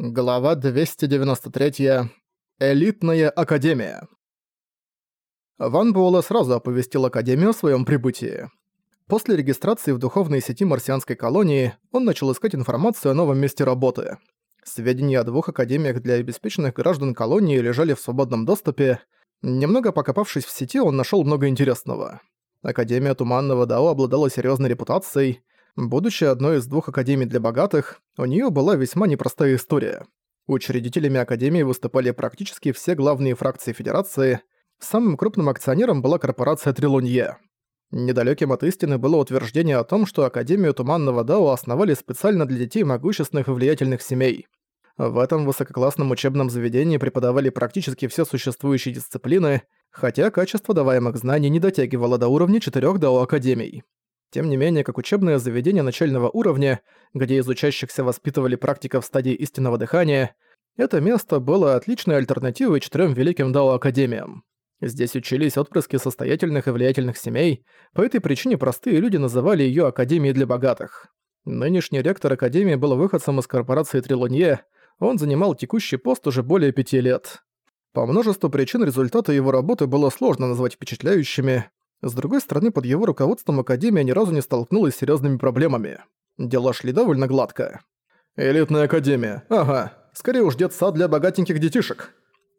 Глава 293. Элитная Академия. Ван Буэлэ сразу оповестил Академию о своем прибытии. После регистрации в духовной сети марсианской колонии он начал искать информацию о новом месте работы. Сведения о двух академиях для обеспеченных граждан колонии лежали в свободном доступе. Немного покопавшись в сети, он нашел много интересного. Академия Туманного Дао обладала серьезной репутацией, Будучи одной из двух академий для богатых, у нее была весьма непростая история. Учредителями академии выступали практически все главные фракции Федерации. Самым крупным акционером была корпорация Трилунье. Недалёким от истины было утверждение о том, что Академию Туманного Дао основали специально для детей могущественных и влиятельных семей. В этом высококлассном учебном заведении преподавали практически все существующие дисциплины, хотя качество даваемых знаний не дотягивало до уровня четырёх Дао-академий. Тем не менее, как учебное заведение начального уровня, где из учащихся воспитывали практиков стадии истинного дыхания, это место было отличной альтернативой четырем великим дао-академиям. Здесь учились отпрыски состоятельных и влиятельных семей, по этой причине простые люди называли ее Академией для богатых. Нынешний ректор Академии был выходцем из корпорации Трилонье, он занимал текущий пост уже более пяти лет. По множеству причин результаты его работы было сложно назвать впечатляющими, с другой стороны, под его руководством Академия ни разу не столкнулась с серьезными проблемами. Дела шли довольно гладко. «Элитная Академия, ага, скорее уж детсад для богатеньких детишек».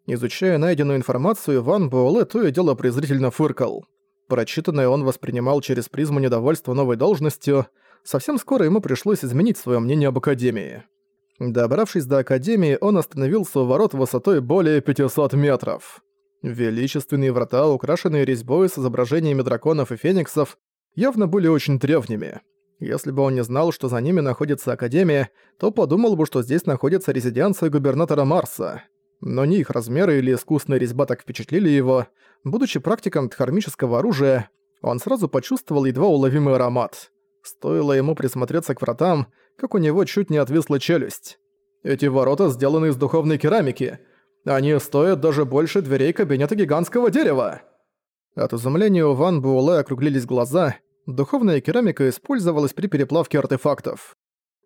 Изучая найденную информацию, Ван Буэлэ то и дело презрительно фыркал. Прочитанное он воспринимал через призму недовольства новой должностью, совсем скоро ему пришлось изменить свое мнение об Академии. Добравшись до Академии, он остановился у ворот высотой более 500 метров. Величественные врата, украшенные резьбой с изображениями драконов и фениксов, явно были очень древними. Если бы он не знал, что за ними находится Академия, то подумал бы, что здесь находится резиденция губернатора Марса. Но ни их размеры или искусная резьба так впечатлили его. Будучи практиком дхармического оружия, он сразу почувствовал едва уловимый аромат. Стоило ему присмотреться к вратам, как у него чуть не отвисла челюсть. «Эти ворота сделаны из духовной керамики. Они стоят даже больше дверей кабинета гигантского дерева!» От изумления у Ван Буэлэ округлились глаза. Духовная керамика использовалась при переплавке артефактов.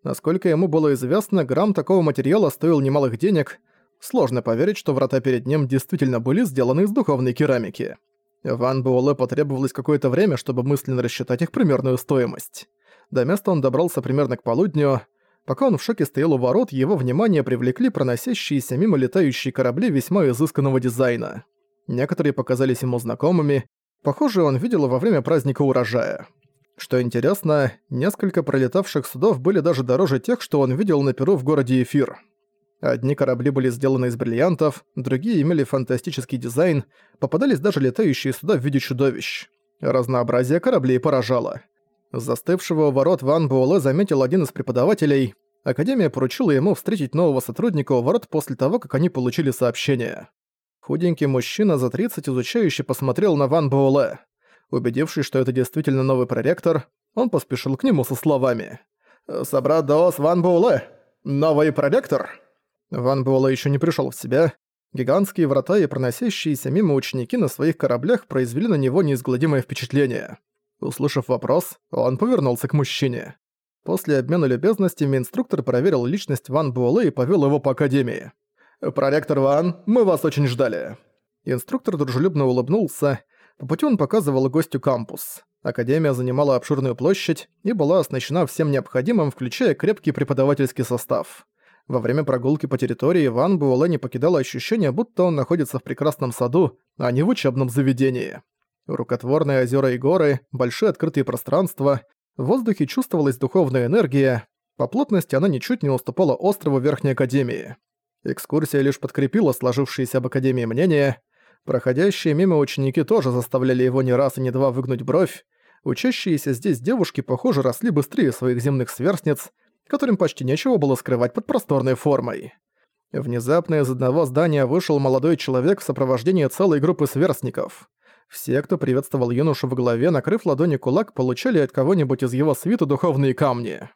Насколько ему было известно, грамм такого материала стоил немалых денег. Сложно поверить, что врата перед ним действительно были сделаны из духовной керамики. Ван Буэлэ потребовалось какое-то время, чтобы мысленно рассчитать их примерную стоимость. До места он добрался примерно к полудню. Пока он в шоке стоял у ворот, его внимание привлекли проносящиеся мимо летающие корабли весьма изысканного дизайна. Некоторые показались ему знакомыми, похоже, он видел во время праздника урожая. Что интересно, несколько пролетавших судов были даже дороже тех, что он видел на Перу в городе Эфир. Одни корабли были сделаны из бриллиантов, другие имели фантастический дизайн, попадались даже летающие суда в виде чудовищ. Разнообразие кораблей поражало. Застывшего у ворот Ван Буэлэ заметил один из преподавателей. Академия поручила ему встретить нового сотрудника у ворот после того, как они получили сообщение. Худенький мужчина за 30 изучающий посмотрел на Ван Буэлэ. Убедившись, что это действительно новый проректор, он поспешил к нему со словами. «Собрат Даос Ван Буэлэ! Новый проректор!» Ван Буэлэ еще не пришел в себя. Гигантские врата и проносящиеся мимо ученики на своих кораблях произвели на него неизгладимое впечатление. Услышав вопрос, он повернулся к мужчине. После обмена любезностями инструктор проверил личность Ван Буэлэ и повел его по академии. «Проректор Ван, мы вас очень ждали». Инструктор дружелюбно улыбнулся. По пути он показывал гостю кампус. Академия занимала обширную площадь и была оснащена всем необходимым, включая крепкий преподавательский состав. Во время прогулки по территории Ван Буэлэ не покидало ощущение, будто он находится в прекрасном саду, а не в учебном заведении. Рукотворные озера и горы, большие открытые пространства, в воздухе чувствовалась духовная энергия, по плотности она ничуть не уступала острову Верхней Академии. Экскурсия лишь подкрепила сложившееся об Академии мнение. Проходящие мимо ученики тоже заставляли его не раз и не два выгнуть бровь. Учащиеся здесь девушки, похоже, росли быстрее своих земных сверстниц, которым почти нечего было скрывать под просторной формой. Внезапно из одного здания вышел молодой человек в сопровождении целой группы сверстников. Все, кто приветствовал юношу в голове, накрыв ладони кулак, получали от кого-нибудь из его свита духовные камни.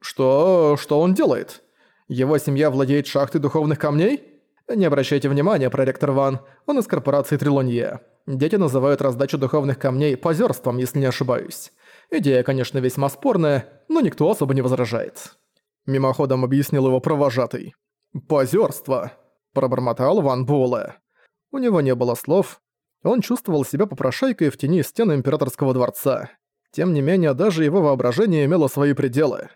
«Что... что он делает? Его семья владеет шахтой духовных камней? Не обращайте внимания, проректор Ван, он из корпорации Трилонье. Дети называют раздачу духовных камней позерством, если не ошибаюсь. Идея, конечно, весьма спорная, но никто особо не возражает». Мимоходом объяснил его провожатый. «Позёрство», – пробормотал Ван Буэлэ. У него не было слов. Он чувствовал себя попрошайкой в тени стен Императорского дворца. Тем не менее, даже его воображение имело свои пределы.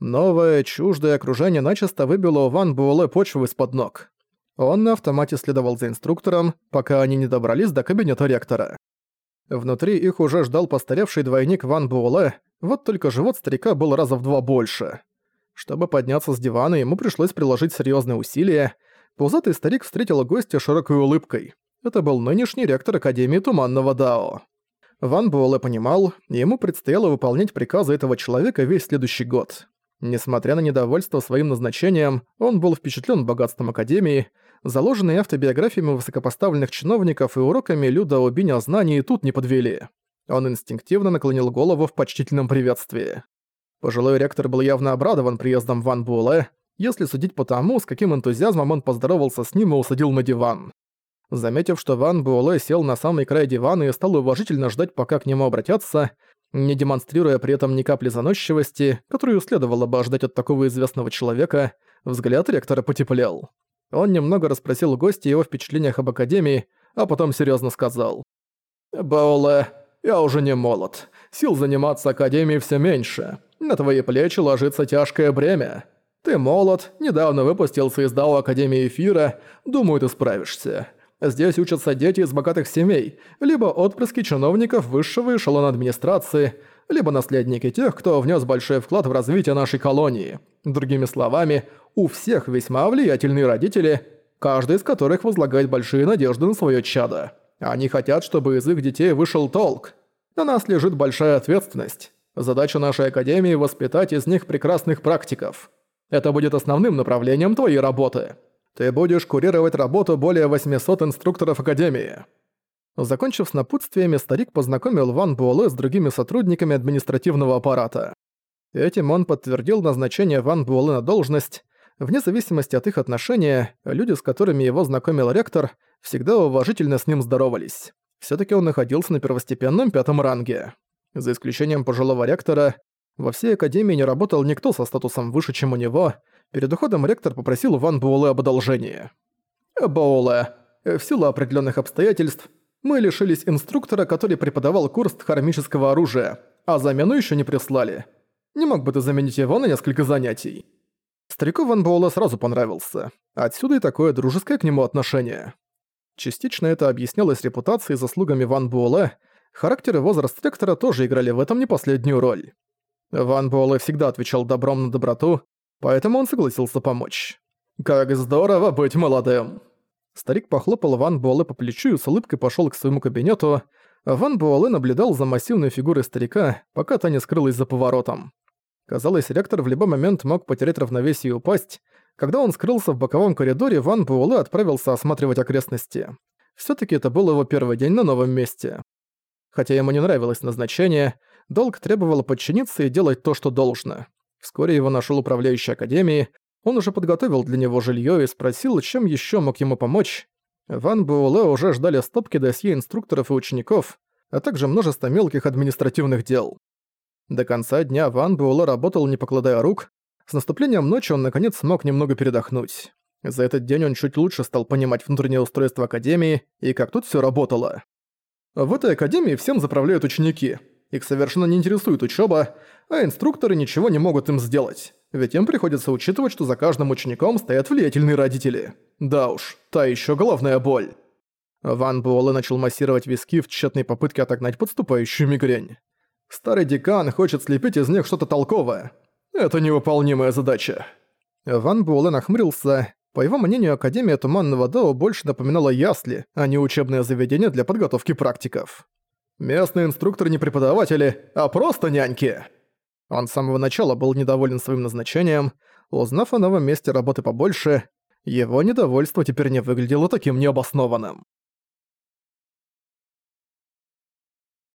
Новое, чуждое окружение начисто выбило у Ван Буэлэ почву из-под ног. Он на автомате следовал за инструктором, пока они не добрались до кабинета ректора. Внутри их уже ждал постаревший двойник Ван Буэлэ, вот только живот старика был раза в два больше. Чтобы подняться с дивана, ему пришлось приложить серьезные усилия. Пузатый старик встретил гостя широкой улыбкой. Это был нынешний ректор Академии Туманного Дао. Ван Буэлэ понимал, ему предстояло выполнять приказы этого человека весь следующий год. Несмотря на недовольство своим назначением, он был впечатлен богатством Академии, заложенные автобиографиями высокопоставленных чиновников и уроками Люда Убиня знаний тут не подвели. Он инстинктивно наклонил голову в почтительном приветствии. Пожилой ректор был явно обрадован приездом Ван Буэлэ, если судить по тому, с каким энтузиазмом он поздоровался с ним и усадил на диван. Заметив, что Ван Буэлэ сел на самый край дивана и стал уважительно ждать, пока к нему обратятся, не демонстрируя при этом ни капли заносчивости, которую следовало бы ожидать от такого известного человека, взгляд ректора потеплел. Он немного расспросил гостя его впечатлениях об Академии, а потом серьезно сказал. «Бауле, я уже не молод. Сил заниматься Академией все меньше. На твои плечи ложится тяжкое бремя. Ты молод, недавно выпустился из Дао Академии Эфира, думаю, ты справишься. Здесь учатся дети из богатых семей, либо отпрыски чиновников высшего эшелона администрации, либо наследники тех, кто внес большой вклад в развитие нашей колонии. Другими словами, у всех весьма влиятельные родители, каждый из которых возлагает большие надежды на свое чадо. Они хотят, чтобы из их детей вышел толк. На нас лежит большая ответственность. Задача нашей Академии – воспитать из них прекрасных практиков. Это будет основным направлением твоей работы. Ты будешь курировать работу более 800 инструкторов Академии». Закончив с напутствиями, старик познакомил Ван Буэлэ с другими сотрудниками административного аппарата. Этим он подтвердил назначение Ван Буэлэ на должность. Вне зависимости от их отношения, люди, с которыми его знакомил ректор, всегда уважительно с ним здоровались. все таки он находился на первостепенном пятом ранге. За исключением пожилого ректора, во всей Академии не работал никто со статусом выше, чем у него. Перед уходом ректор попросил Ван Буэлэ об одолжении. «Буэлэ, в силу определенных обстоятельств, мы лишились инструктора, который преподавал курс хармического оружия, а замену еще не прислали. Не мог бы ты заменить его на несколько занятий?» Старику Ван Буэлэ сразу понравился. Отсюда и такое дружеское к нему отношение. Частично это объяснялось репутацией и заслугами Ван Буэлэ, характер и возраст ректора тоже играли в этом не последнюю роль. Ван Буэлэ всегда отвечал добром на доброту, поэтому он согласился помочь. «Как здорово быть молодым!» Старик похлопал Ван Буэлэ по плечу и с улыбкой пошёл к своему кабинету. Ван Буэлэ наблюдал за массивной фигурой старика, пока та не скрылась за поворотом. Казалось, ректор в любой момент мог потерять равновесие и упасть. Когда он скрылся в боковом коридоре, Ван Буэлэ отправился осматривать окрестности. Всё-таки это был его первый день на новом месте. Хотя ему не нравилось назначение, долг требовал подчиниться и делать то, что должно. Вскоре его нашел управляющий академией, он уже подготовил для него жилье и спросил, чем еще мог ему помочь. Ван Буэлэ уже ждали стопки досье инструкторов и учеников, а также множество мелких административных дел. До конца дня Ван Буэлэ работал не покладая рук, с наступлением ночи он наконец смог немного передохнуть. За этот день он чуть лучше стал понимать внутреннее устройство Академии и как тут все работало. В этой Академии всем заправляют ученики, их совершенно не интересует учеба, а инструкторы ничего не могут им сделать. Ведь им приходится учитывать, что за каждым учеником стоят влиятельные родители. Да уж, та еще головная боль. Ван Буэлэ начал массировать виски в тщетной попытке отогнать подступающую мигрень. Старый декан хочет слепить из них что-то толковое. Это невыполнимая задача. Ван Буэлэ нахмурился. По его мнению, Академия Туманного Дао больше напоминала ясли, а не учебное заведение для подготовки практиков. Местные инструкторы не преподаватели, а просто няньки. Он с самого начала был недоволен своим назначением. Узнав о новом месте работы побольше, его недовольство теперь не выглядело таким необоснованным.